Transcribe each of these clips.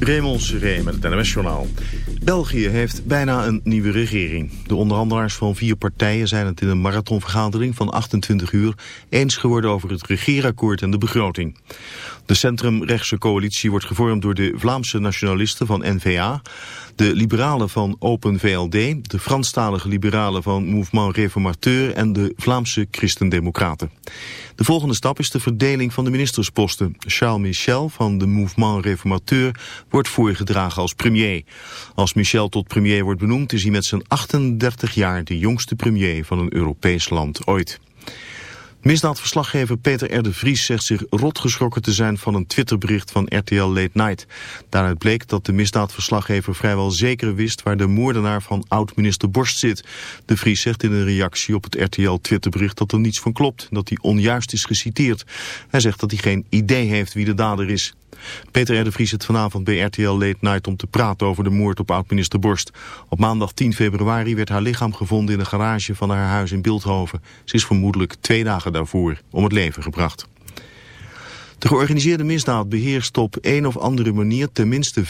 Raymond Seré met het NMS-journaal. België heeft bijna een nieuwe regering. De onderhandelaars van vier partijen zijn het in een marathonvergadering van 28 uur... eens geworden over het regeerakkoord en de begroting. De centrumrechtse coalitie wordt gevormd door de Vlaamse nationalisten van N-VA... de liberalen van Open VLD, de Franstalige liberalen van Mouvement Réformateur... en de Vlaamse Christendemocraten. De volgende stap is de verdeling van de ministersposten. Charles Michel van de Mouvement Réformateur wordt voorgedragen als premier. Als Michel tot premier wordt benoemd is hij met zijn 38 jaar de jongste premier van een Europees land ooit. Misdaadverslaggever Peter R. de Vries zegt zich rot geschrokken te zijn van een Twitterbericht van RTL Late Night. Daaruit bleek dat de misdaadverslaggever vrijwel zeker wist waar de moordenaar van oud-minister Borst zit. De Vries zegt in een reactie op het RTL Twitterbericht dat er niets van klopt, dat hij onjuist is geciteerd. Hij zegt dat hij geen idee heeft wie de dader is. Peter R. de vanavond bij RTL Late Night om te praten over de moord op oud-minister Borst. Op maandag 10 februari werd haar lichaam gevonden in de garage van haar huis in Beeldhoven. Ze is vermoedelijk twee dagen daarvoor om het leven gebracht. De georganiseerde misdaad beheerst op een of andere manier tenminste 25%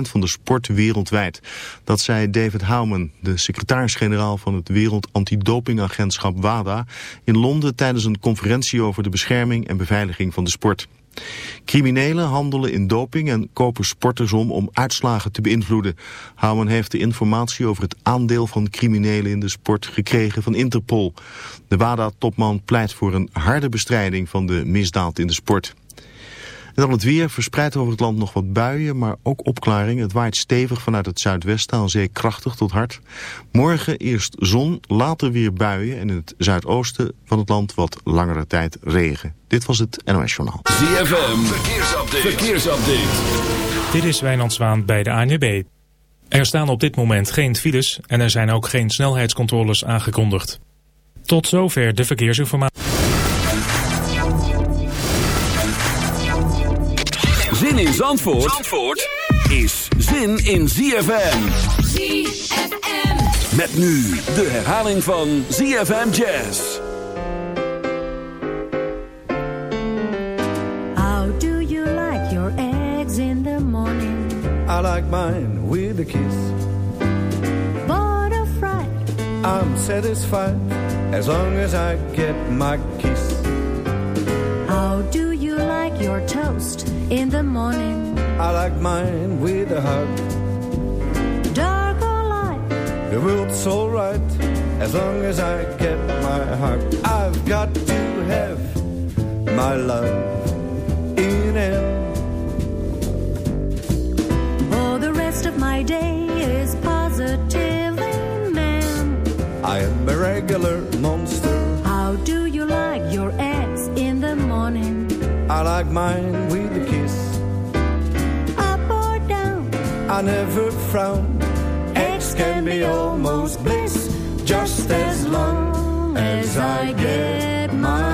van de sport wereldwijd. Dat zei David Howman, de secretaris-generaal van het Wereld Antidopingagentschap WADA, in Londen tijdens een conferentie over de bescherming en beveiliging van de sport. Criminelen handelen in doping en kopen sporters om om uitslagen te beïnvloeden. Houwen heeft de informatie over het aandeel van criminelen in de sport gekregen van Interpol. De WADA-topman pleit voor een harde bestrijding van de misdaad in de sport. En dan het weer, verspreid over het land nog wat buien, maar ook opklaring. Het waait stevig vanuit het zuidwesten, aan zee krachtig tot hard. Morgen eerst zon, later weer buien en in het zuidoosten van het land wat langere tijd regen. Dit was het NOS Journaal. ZFM, verkeersupdate. verkeersupdate. Dit is Wijnand Zwaan bij de ANWB. Er staan op dit moment geen files en er zijn ook geen snelheidscontroles aangekondigd. Tot zover de verkeersinformatie. Zin in Zandvoort, Zandvoort is zin in ZFM. ZFM. Met nu de herhaling van ZFM Jazz. How do you like your eggs in the morning? I like mine with a kiss. Boiled or fried? I'm satisfied as long as I get my kiss. How do you like your toast in the morning? I like mine with a hug. Dark or light? The world's alright as long as I get my hug. I've got to have my love in it. Oh, the rest of my day is positively man. I am a regular monster. How do you like your eggs in the morning? I like mine with a kiss. I never frown. Eggs can be almost bliss, just as long as I get my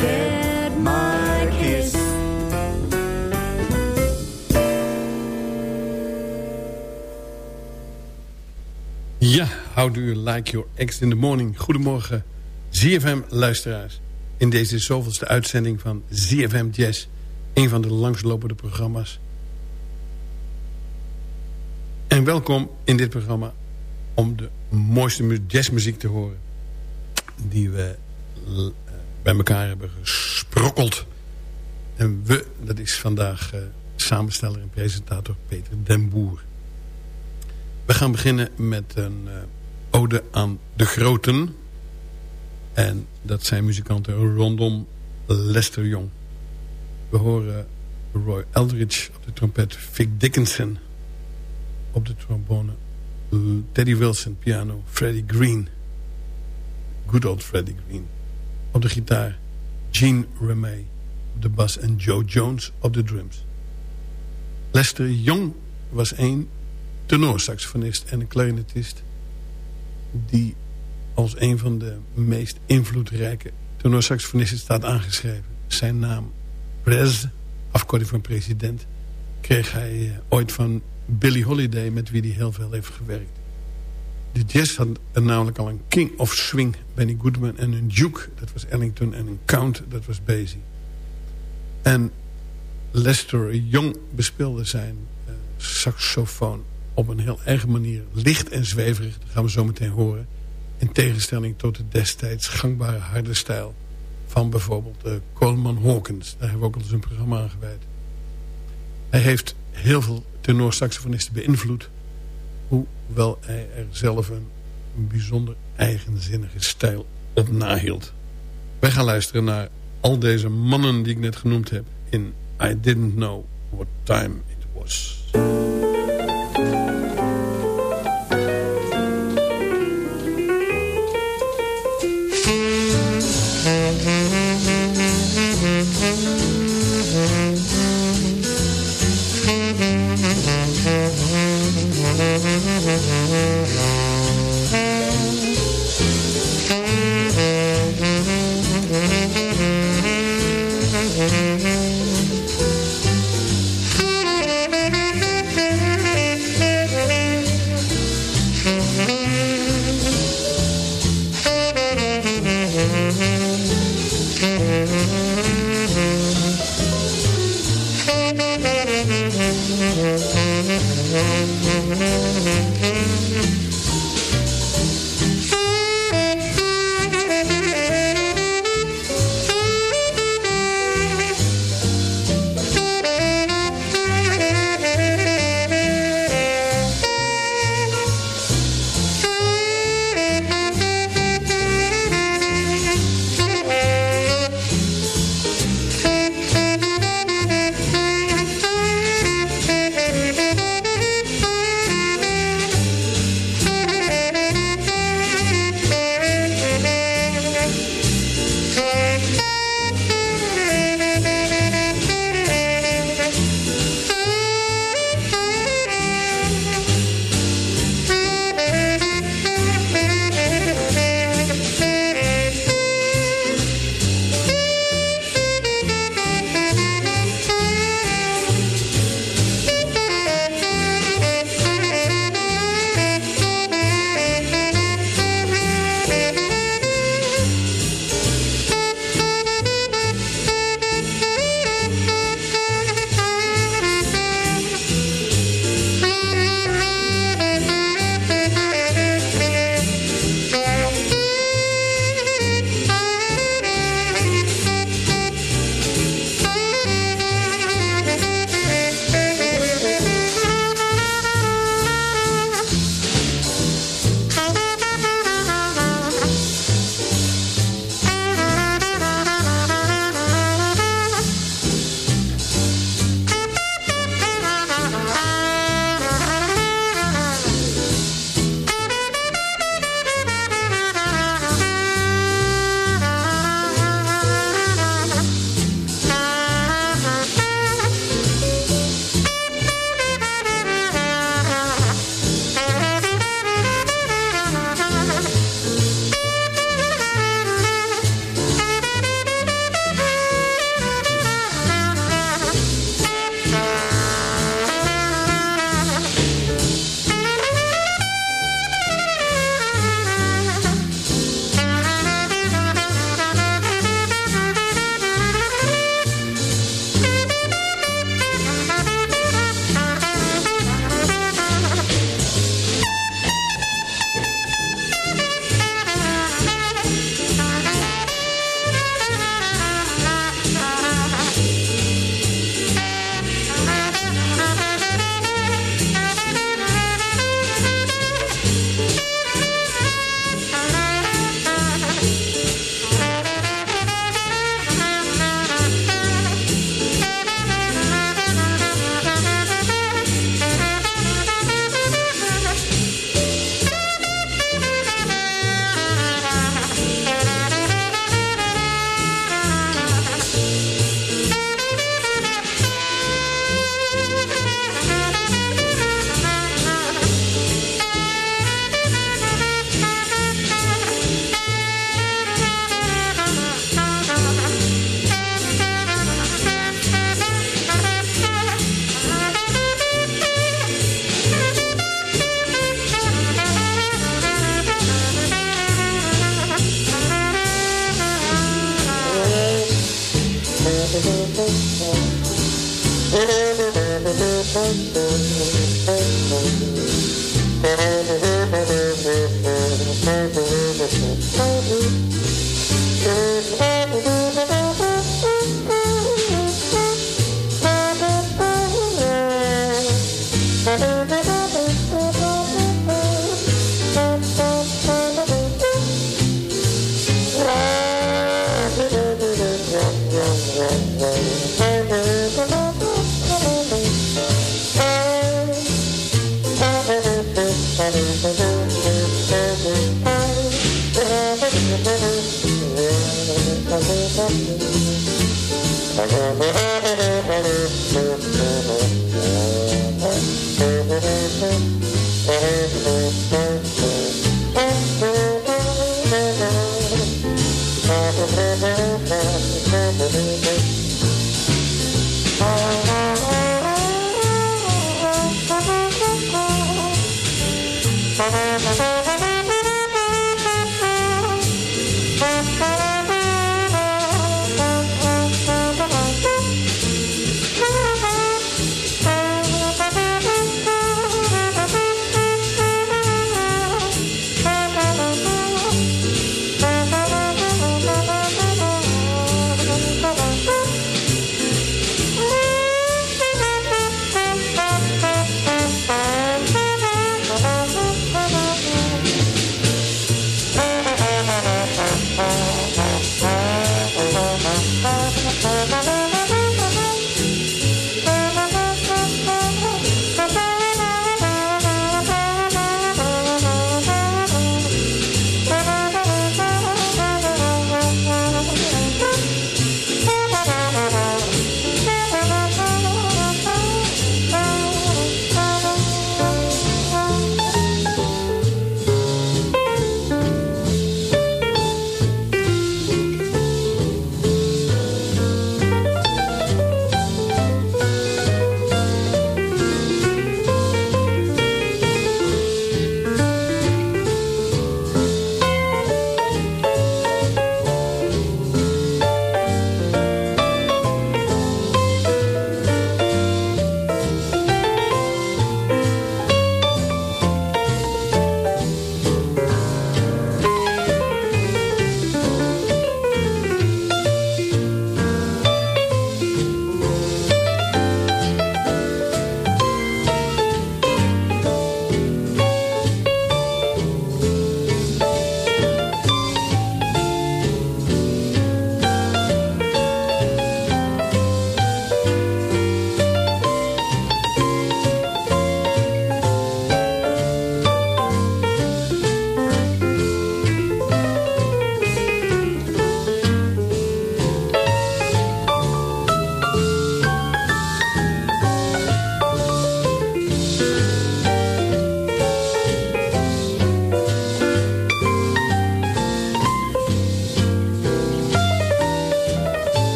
how do you like your eggs in the morning? Goedemorgen, ZFM-luisteraars. In deze zoveelste uitzending van ZFM Jazz. Een van de langslopende programma's. En welkom in dit programma om de mooiste mu- jazzmuziek te horen. Die we eh, bij elkaar hebben gesprokkeld. En we, dat is vandaag eh, samensteller en presentator Peter Den Boer. We gaan beginnen met een eh, ode aan de groten. En dat zijn muzikanten rondom Lester Young. We horen Roy Eldridge op de trompet, Vic Dickinson op de trombone, Teddy Wilson piano, Freddie Green, good old Freddie Green, op de gitaar, Gene Remey op de bas en Joe Jones op de drums. Lester Young was een tenorsaxofonist en een clarinetist... die als een van de meest invloedrijke tenorsaxofonisten staat aangeschreven. Zijn naam, Prez, afkorting van president... kreeg hij eh, ooit van Billie Holiday... met wie hij heel veel heeft gewerkt. De jazz had er namelijk al een king of swing, Benny Goodman... en een duke, dat was Ellington, en een count, dat was Basie. En Lester Young bespeelde zijn eh, saxofoon op een heel eigen manier. Licht en zweverig, dat gaan we zo meteen horen. In tegenstelling tot de destijds gangbare harde stijl... van bijvoorbeeld uh, Coleman Hawkins. Daar hebben we ook al een programma aan gewijd. Hij heeft heel veel tenorsaxofonisten beïnvloed... hoewel hij er zelf een, een bijzonder eigenzinnige stijl op nahield. Wij gaan luisteren naar al deze mannen die ik net genoemd heb... in I Didn't Know What Time It Was.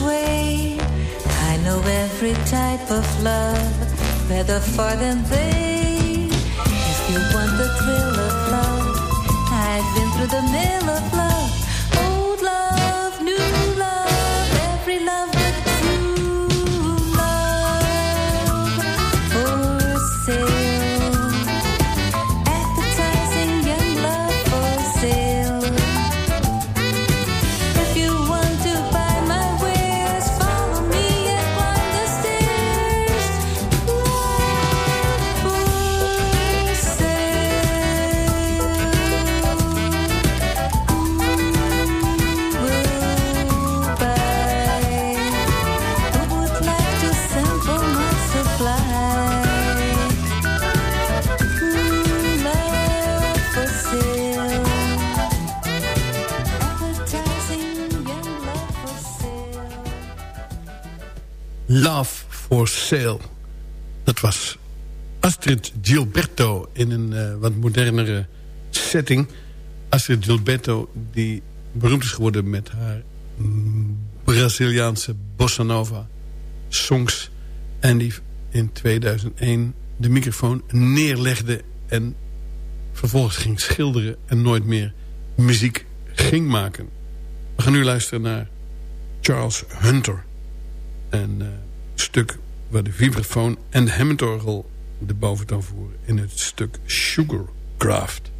way. I know every type of love, better far than they. Love for Sale. Dat was Astrid Gilberto in een eh, wat modernere setting. Astrid Gilberto die beroemd is geworden met haar Braziliaanse bossa nova songs. En die in 2001 de microfoon neerlegde en vervolgens ging schilderen en nooit meer muziek ging maken. We gaan nu luisteren naar Charles Hunter een eh, stuk waar de vibrafoon en de Hammondorgel de boventoon voeren in het stuk Sugarcraft.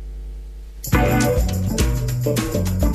Craft.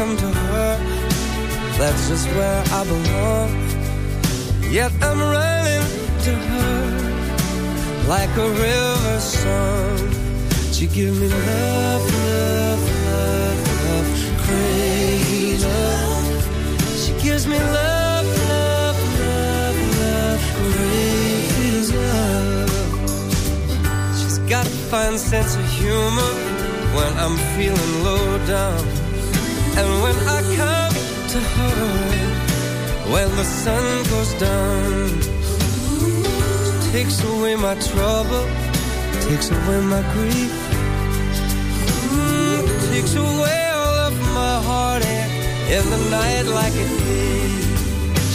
Come to her, that's just where I belong. Yet I'm running to her like a river song. She give me love, love, love, love, crazy love. She gives me love, love, love, love, crazy love. She's got a fine sense of humor when I'm feeling low down. And when I come to her, when the sun goes down, she takes away my trouble, takes away my grief, takes away all of my heartache in the night like a thief.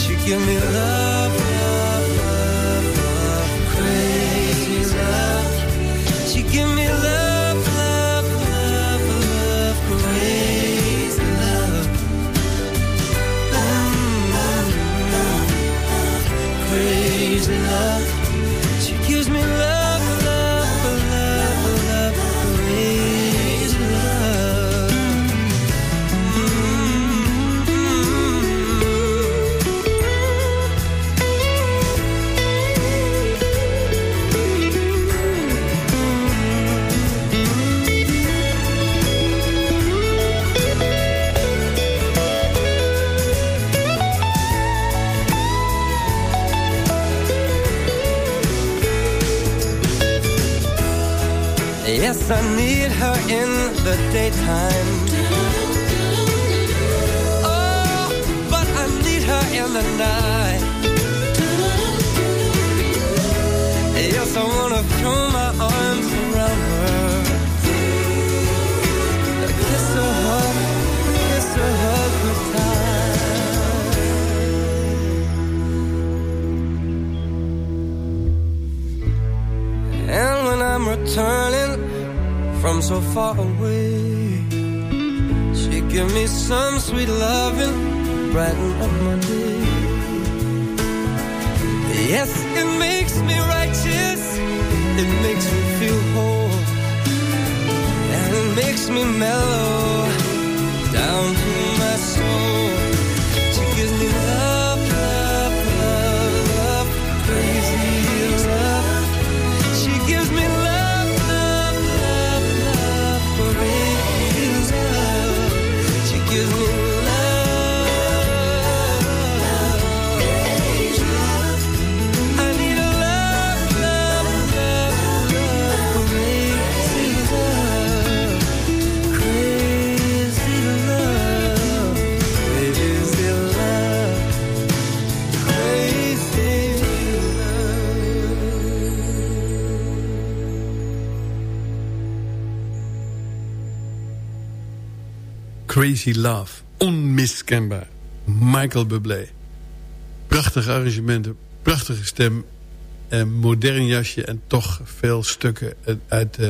She give me love, love, love, love, crazy love. She give me love, Crazy love. Yes, I need her in the daytime. Oh, but I need her in the night. Yes, I wanna throw my arms so far away, she give me some sweet loving, brighten up my day. Yes, it makes me righteous, it makes me feel whole, and it makes me mellow down to my soul. Crazy Love. Onmiskenbaar. Michael Bublé. Prachtige arrangementen, prachtige stem. Een modern jasje en toch veel stukken uit eh,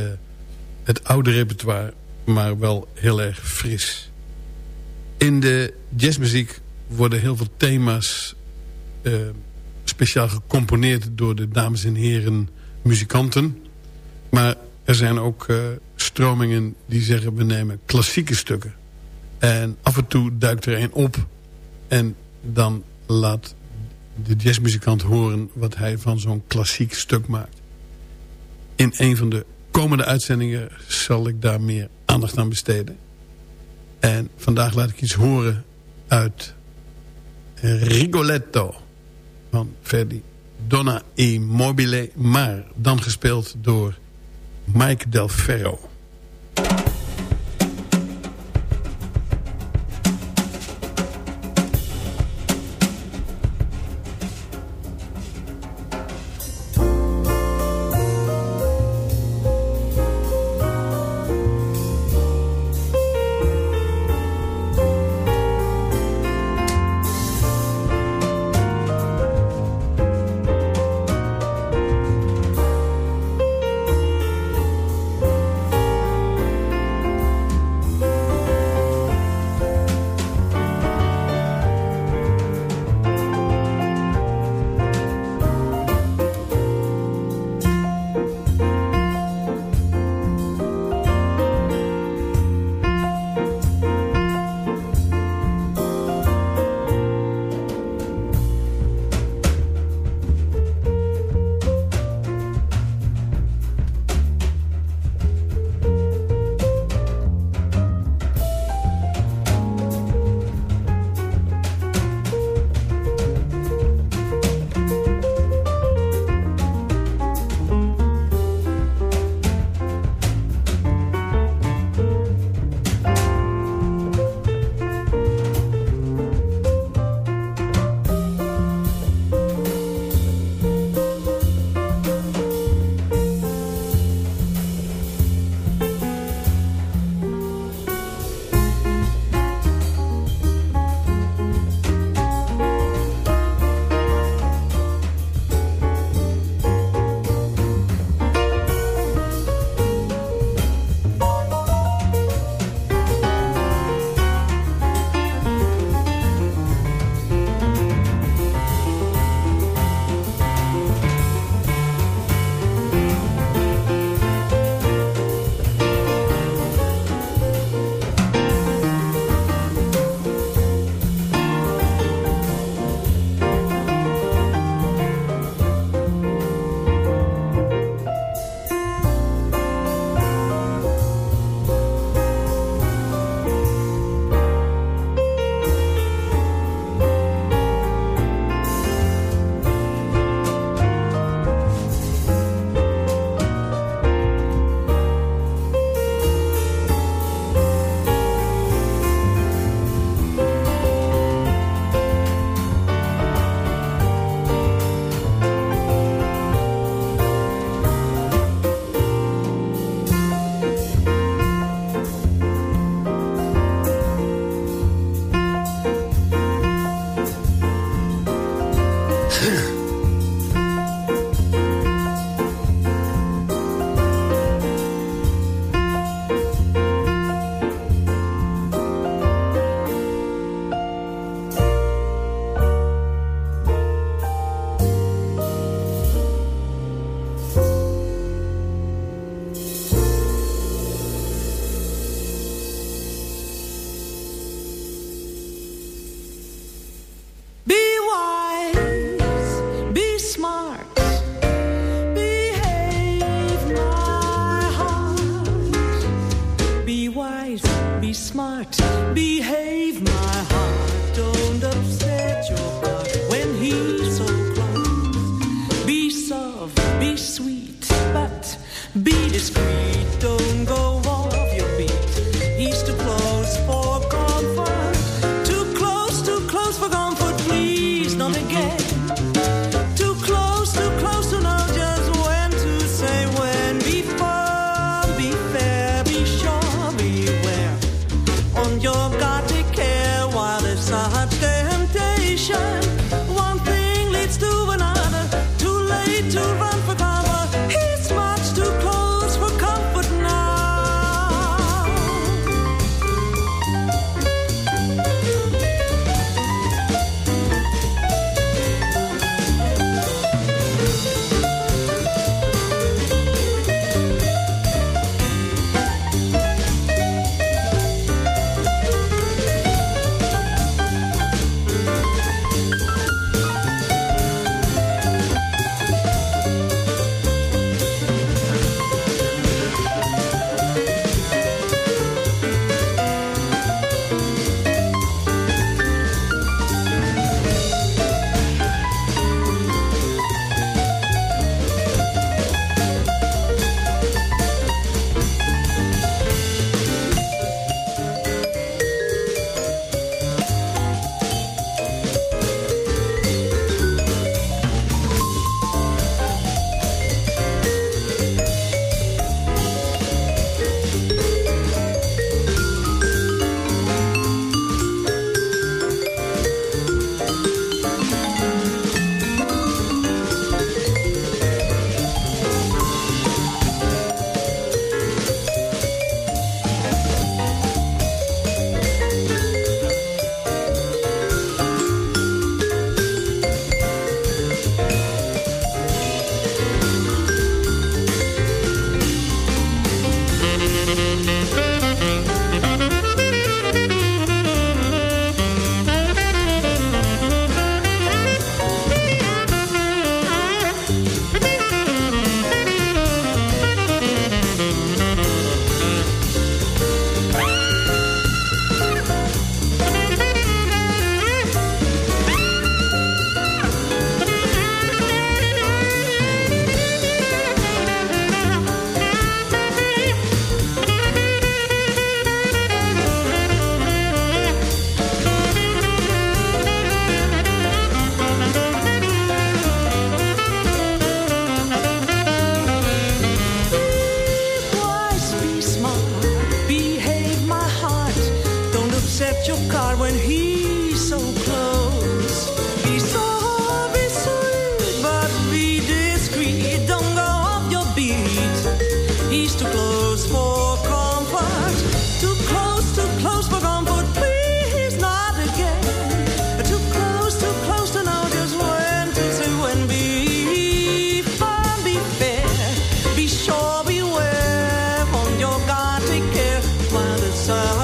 het oude repertoire. Maar wel heel erg fris. In de jazzmuziek worden heel veel thema's eh, speciaal gecomponeerd door de dames en heren muzikanten. Maar er zijn ook eh, stromingen die zeggen we nemen klassieke stukken. En af en toe duikt er een op. En dan laat de jazzmuzikant horen wat hij van zo'n klassiek stuk maakt. In een van de komende uitzendingen zal ik daar meer aandacht aan besteden. En vandaag laat ik iets horen uit Rigoletto van Verdi. Donna e Mobile, maar dan gespeeld door Mike Del Ferro.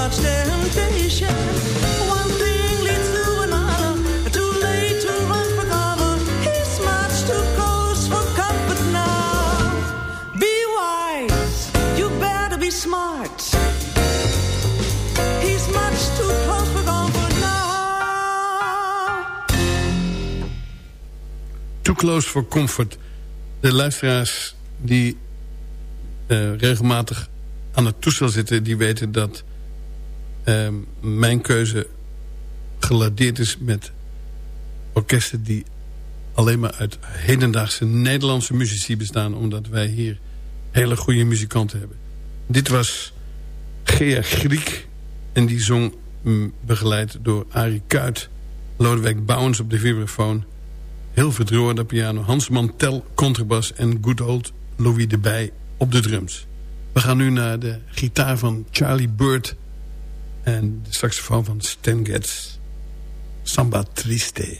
One thing to. Too much close for comfort now. You better be smart. Much. Too Close for Comfort. De luisteraars die eh, regelmatig aan het toestel zitten... die weten dat ehm, mijn keuze geladeerd is met orkesten... die alleen maar uit hedendaagse Nederlandse muzici bestaan... omdat wij hier hele goede muzikanten hebben. Dit was Gea Griek en die zong mm, begeleid door Arie Kuit... Lodewijk Bouwens op de vibrafoon... Hilvert de piano, Hans Mantel contrabas en good old Louis de Bij op de drums. We gaan nu naar de gitaar van Charlie Bird en de saxofoon van Stan Getz. Samba Triste.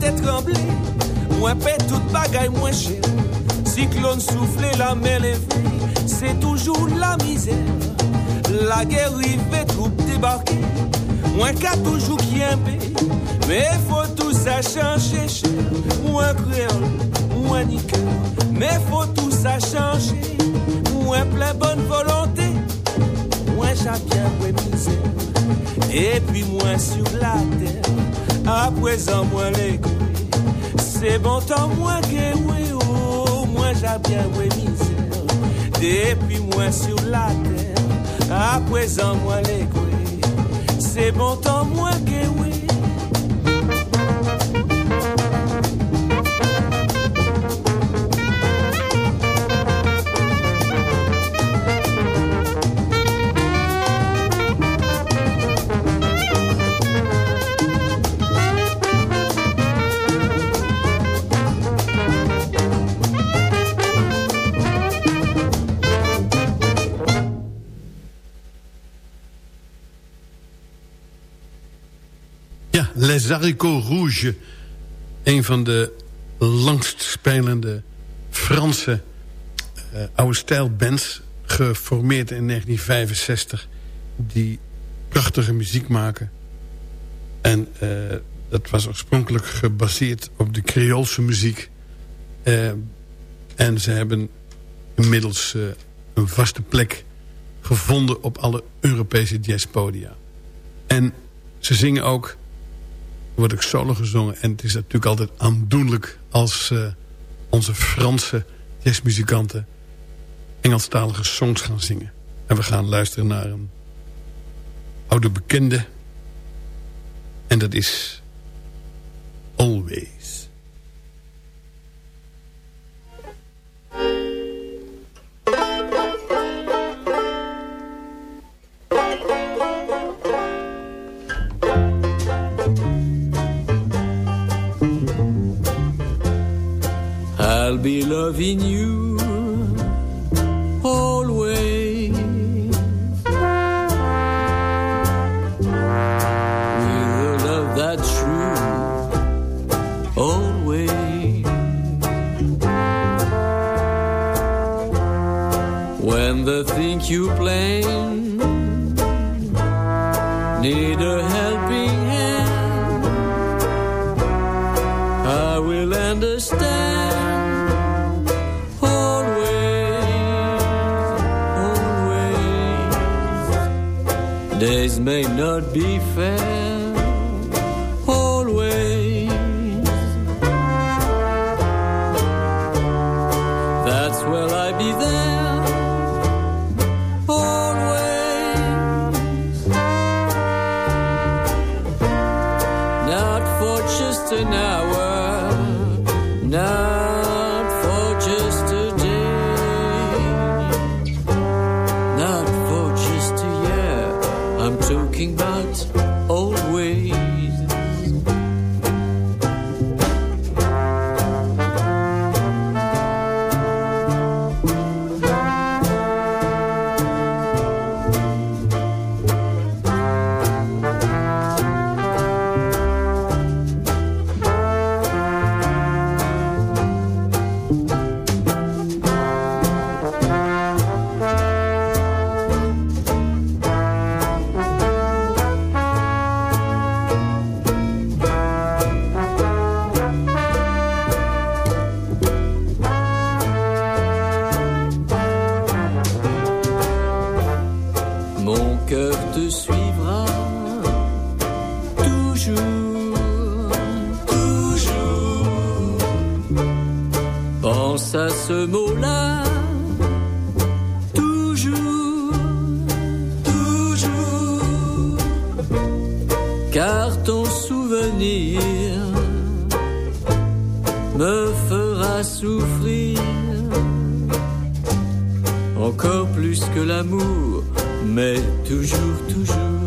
tête tremblée, moins paix toute bagaille moins chère. Cyclone soufflé, la mer levée, c'est toujours la misère. La guerre rivée, troupes débarquées, moins qu'à toujours qui Mais faut tout ça changer, cher. moins créole, moins nickel. Mais faut tout ça changer, moins plein bonne volonté, moins chacun, moins misère. Et puis moins sur la terre. A présent mwen l'école C'est bon temps moi que oui oh moi j'ai bien oui misère depuis moi sur la terre à présent moi les c'est bon temps moi que Haricots Rouges. Een van de langst spelende Franse uh, oude stijlbands. Geformeerd in 1965. Die prachtige muziek maken. En uh, dat was oorspronkelijk gebaseerd op de Creoolse muziek. Uh, en ze hebben inmiddels een vaste plek gevonden op alle Europese jazzpodia. En ze zingen ook wordt ook solo gezongen. En het is natuurlijk altijd aandoenlijk als uh, onze Franse jazzmuzikanten Engelstalige songs gaan zingen. En we gaan luisteren naar een oude bekende. En dat is Always. I'll be loving you always. With a love that's true always. When the thing you plan need a helping hand I will understand Days may not be fair encore plus que l'amour, mais toujours, toujours.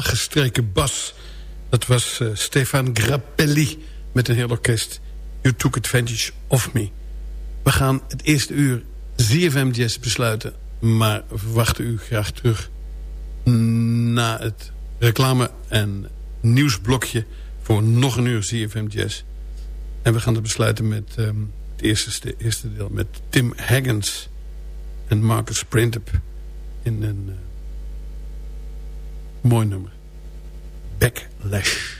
Laaggestreken bas. Dat was eh, Stefan Grappelli met een heel orkest. You took advantage of me. We gaan het eerste uur ZFM Jazz besluiten. Maar verwachten u graag terug na het reclame- en nieuwsblokje... voor nog een uur ZFM Jazz. En we gaan het besluiten met ehm, het eerste, eerste deel... met Tim Haggins en Marcus Printup in een... Uh, Mooi nummer. Backlash.